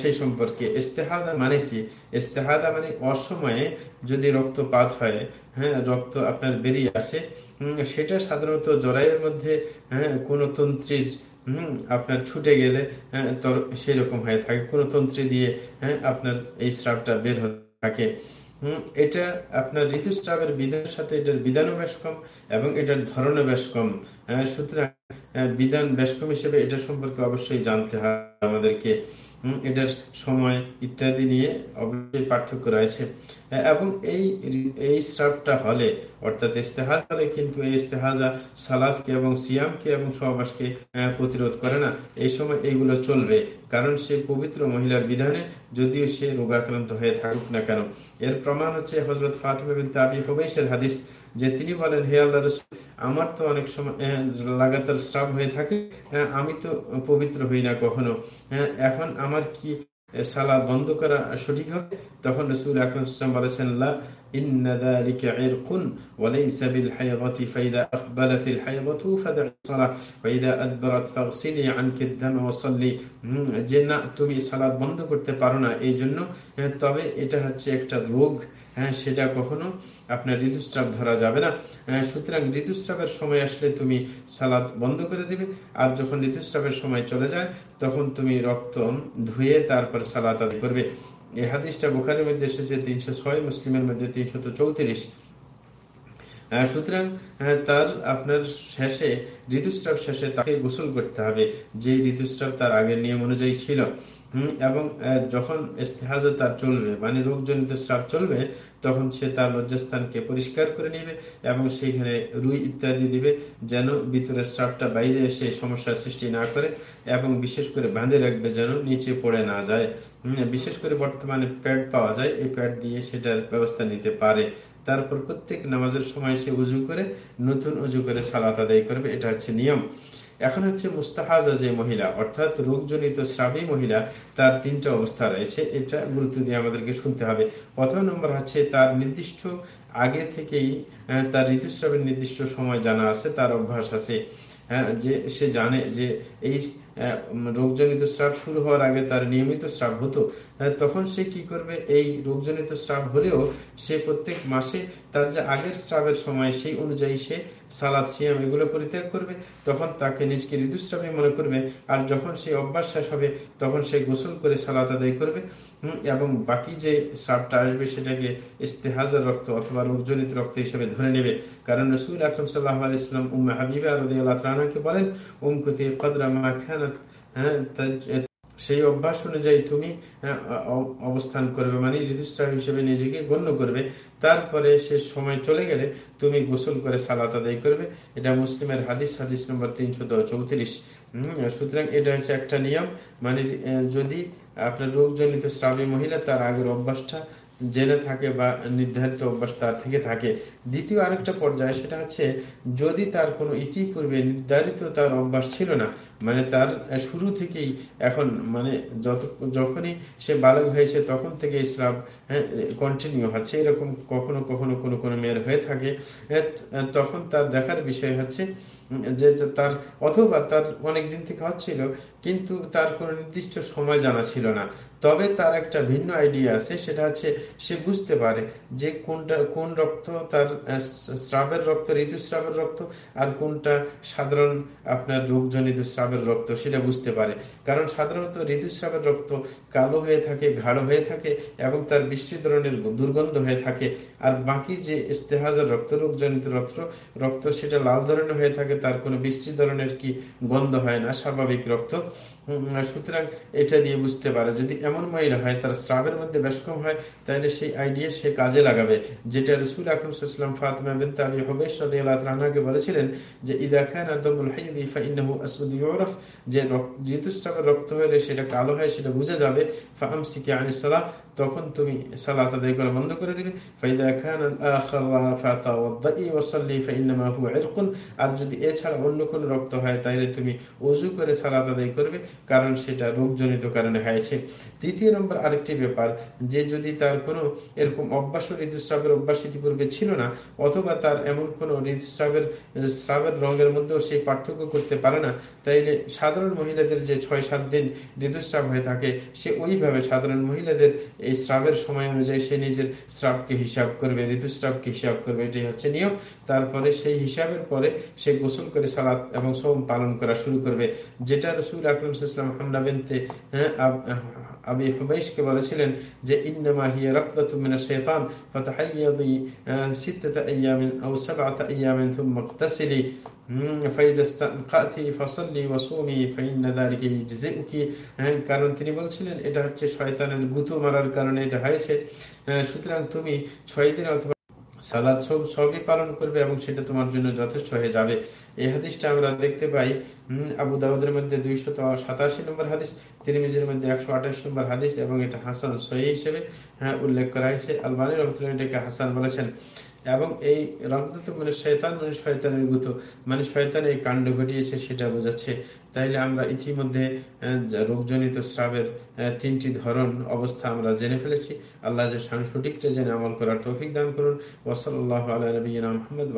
সেই সম্পর্কে ইস্তেহাদা মানে কি? ইস্তেহাদা মানে অসময়ে যদি রক্তপাত হয় হ্যাঁ রক্ত আপনার বেরিয়ে আসে সেটা সাধারণত জরাইয়ের মধ্যে হ্যাঁ কোনো তন্ত্রীর আপনার ছুটে গেলে হ্যাঁ সেরকম হয়ে থাকে। কোনো তন্ত্রী দিয়ে হ্যাঁ আপনার এই স্রাবটা বের হতে থাকে। এটা আপনার ঋতুস্রাবের বিধানের সাথে এটার বিধানও বেশ কম এবং এটার ধরনও বেশ কম। সুতরাং বিধান বেশ কম হিসেবে এটা সম্পর্কে অবশ্যই জানতে হয় আমাদেরকে। এটার সময় ইত্যাদি নিয়ে অবশ্যই পার্থক্য রয়েছে। এবং এই এই স্রাবটা হলে, অর্থাৎ ইস্তেহাজ হলে কিন্তু এই ইস্তেহাজা সালাদকে এবং সিয়ামকে এবং সহবাসকে প্রতিরোধ করে না। এই সময় এইগুলো চলবে, কারণ সে পবিত্র মহিলার বিধানে যদিও সে রোগাক্রান্ত হয়ে থাকুক না কেন। এর প্রমাণ হচ্ছে হজরত ফাতিমা বিন তাবি হবেশের হাদিস যে তিনি বলেন, হে আল্লাহ রসুল, আমার তো অনেক সময় লাগাতার শ্রাব হয়ে থাকে আমি তো পবিত্র হই না কখনো। এখন আমার কি সালা বন্ধ করা সঠিক হবে? তখন রসুল আকরম বলেছেন إن ذلك عرق وليس بالحيضة فإذا أقبلت الحيضة فدع الصلاة وإذا أدبرت فاغسلي عنك الدم وصلي যে না তুমি সালাদ বন্ধ করতে পারো না এই জন্য তবে এটা হচ্ছে একটা রোগ হ্যাঁ সেটা কখনো আপনার ঋতুস্রাব ধরা যাবে না সুতরাং ঋতুস্রাবের সময় আসলে তুমি সালাদ বন্ধ করে দিবে আর যখন ঋতুস্রাবের সময় চলে যায় তখন তুমি রক্ত ধুয়ে তারপর সালাদ আদায় করবে এই হাদিসটা বুখারের মধ্যে এসেছে তিনশো ছয়, মুসলিমের মধ্যে তিনশত চৌত্রিশ। সুতরাং তার আপনার শেষে, ঋতুস্রাব শেষে তাকে গোসল করতে হবে। যে ঋতুস্রাব তার আগের নিয়ম অনুযায়ী ছিল। এবং যখন ইস্তেহাজা তার চলবে মানে রোগজনিত স্রাব চলবে, তখন সে তার লজ্জাস্থানকে পরিষ্কার করে নেবে এবং সেখানে রুই ইত্যাদি দিবে যেন ভিতরের স্রাবটা বাইরে এসে সমস্যার সৃষ্টি না করে এবং বিশেষ করে বাঁধে রাখবে যেন নিচে পড়ে না যায়। বিশেষ করে বর্তমানে প্যাড পাওয়া যায়, এই প্যাড দিয়ে সেটার ব্যবস্থা নিতে পারে। তারপর প্রত্যেক নামাজের সময় সে উজু করে, নতুন উজু করে সালাত আদায় করবে, এটা হচ্ছে নিয়ম। এখন হচ্ছে মুস্তাহাজা যে মহিলা, অর্থাৎ রোগজনিত শ্রাবী মহিলা, তার তিনটা অবস্থা রয়েছে। এটা গুরুত্ব দিয়ে আমাদেরকে শুনতে হবে। প্রথম নম্বর হচ্ছে তার নির্দিষ্ট আগে থেকেই তার ঋতুস্রাবের নির্দিষ্ট সময় জানা আছে, তার অভ্যাস আছে হ্যাঁ যে সে জানে যে এই রোগজনিত স্রাব শুরু হওয়ার আগে তার নিয়মিত স্রাব হতো। তখন সে কি করবে? এই রোগজনিত স্রাব হলেও সে প্রত্যেক মাসে তার যে আগের স্রাবের সময়, সেই অনুযায়ী সে সালাদ, সিয়াম এগুলো পরিত্যাগ করবে। তখন তাকে নিজকে ঋতুস্রাবী মনে করবে। আর যখন সে অভ্যাস শেষ হবে, তখন সে গোসল করে সালাদ আদায় করবে। এবং বাকি যে স্রাবটা আসবে, সেটাকে ইস্তেহাজার রক্ত অথবা রোগজনিত রক্ত হিসেবে ধরে নেবে। কারণ রসুল আকরম সাল্লাহ আলাইসলাম উম হাবিবা রদি আল্লাহ বলেন, উম কুতি কদরা মা হ্যাঁ সেই অভ্যাস অনুযায়ী তুমি অবস্থান করবে মানে ঋতুস্রাব হিসেবে নিজেকে গণ্য করবে। তারপরে সে সময় চলে গেলে তুমি গোসল করে সালাত আদায় করবে। এটা মুসলিমের হাদিস হাদিস নম্বর তিনশো চৌত্রিশ। সুতরাং এটা হচ্ছে একটা নিয়ম। মানে যদি আপনার রোগজনিত শ্রাবী মহিলা, তার আগের অভ্যাসটা জেনে থাকে বা নির্ধারিত অভ্যাস তার থেকে থাকে। দ্বিতীয় আরেকটা পর্যায়ে, সেটা হচ্ছে যদি তার কোনো ইতিপূর্বে নির্ধারিত তার অভ্যাস ছিল না মানে তার শুরু থেকেই এখন মানে যত যখনই সে বালক হয়েছে তখন থেকে ইসলাম কন্টিনিউ হচ্ছে। এরকম কখনো কখনো কোনো কোনো মেয়ের হয়ে থাকে। তখন তার দেখার বিষয় হচ্ছে যে তার অথবা তার অনেক দিন থেকে হচ্ছিল কিন্তু তার কোনো নির্দিষ্ট সময় জানা ছিল না। তবে তার একটা ভিন্ন আইডিয়া আছে, সেটা হচ্ছে সে বুঝতে পারে যে কোনটা, কোন রক্ত তার স্রাবের রক্ত, ঋতুস্রাবের রক্ত আর কোনটা সাধারণ আপনার রোগজনিত স্রাবের রক্ত, সেটা বুঝতে পারে। কারণ সাধারণত ঋতুস্রাবের রক্ত কালো হয়ে থাকে, গাঢ় হয়ে থাকে এবং তার বৃষ্টি ধরনের দুর্গন্ধ হয়ে থাকে। আর বাকি যে ইস্তেহাজার রক্ত রোগজনিত রক্ত রক্ত সেটা লাল ধরনের হয়ে থাকে, তার কোনো বৃষ্টি ধরনের কি গন্ধ হয় না, স্বাভাবিক রক্ত। সুতরাং এটা দিয়ে বুঝতে পারে, যদি এমন মহিলা হয়, তার স্রাবের মধ্যে কম হয়, তাহলে সেই আইডিয়া সে কাজে লাগাবে। যেটা রসুল আকরমসাল্লাম ফাতমা বিন তাবি হবেশ রানাকে বলেছিলেন যে, ইদা খান আদমুল হাইফা ইন্নাহু আসউদ ইউরফ যে ঋতুস্রাবের রক্ত হলে সেটা কালো হয়, সেটা বোঝা যাবে। ফামসিকে আনিসাল্লাহ তখন তুমি সালাত আদায় করা বন্ধ করে খান আর যদি এছাড়া অন্য কোনো রক্ত হয় তাহলে তুমি অজু করে সালাত আদায় করবে, কারণ সেটা রোগজনিত কারণে হয়েছে। তৃতীয় নম্বর আরেকটি ব্যাপার, যে যদি তার কোনো এরকম অভ্যাস ঋতুস্রাবের অভ্যাস ইতিপূর্বে ছিল না, অথবা তার এমন কোনো ঋতুস্রাবের, স্রাবের রঙের মধ্যেও সেই পার্থক্য করতে পারে না, তাইলে সাধারণ মহিলাদের যে ছয় সাত দিন ঋতুস্রাব হয়ে থাকে সে ওইভাবে সাধারণ মহিলাদের এই স্রাবের সময় অনুযায়ী সে নিজের স্রাবকে হিসাব করবে ঋতুস্রাবকে হিসাব করবে এটাই হচ্ছে নিয়ম। তারপরে সেই হিসাবের পরে সে গোসল করে সালাত এবং সোম পালন করা শুরু করবে যেটা রসুল আকরম ইসলাম হামনা বিনতে হ্যাঁ, আবি হুবাইশকে বলেছিলেন যে ইন্নামা হিয়া রাকদাতু মিনাশ শাইতান ফাতাহাইয়াদি সিত্তাতা আইয়ামিন আও সাবআতা আইয়ামিন থুম্মা ইগতাসিলি ইউজজিউকি। কারণ তিনি বলছিলেন, এটা হচ্ছে শয়তানের গুঁতো মারার কারণে এটা হয়েছে। সুতরাং তুমি ছয় দিন অথবা সালাদ সব সবই পালন করবে এবং সেটা তোমার জন্য যথেষ্ট হয়ে যাবে। এই হাদিসটা আমরা দেখতে পাই আবু দাউদের মধ্যে দুইশত সাতাশি নম্বর হাদিস, তিরমিজের মধ্যে একশো আঠাশ নম্বর হাদিস এবং এটা হাসান সহি হিসেবে হ্যাঁ উল্লেখ করা হয়েছে। আলবানী রহমতুল্লাহ এটাকে হাসান বলেছেন। এবং এই মানে শৈতান মানে শয়তানের গুত মানে শয়তান এই কাণ্ড ঘটিয়েছে সেটা বোঝাচ্ছে। তাইলে আমরা ইতিমধ্যে রোগজনিত স্রাবের তিনটি ধরন অবস্থা আমরা জেনে ফেলেছি। আল্লাহ যে সঠিকটা জেনে আমল করার তৌফিক দান করুন। ওসল আল্লাহ আলী মোহাম্মদ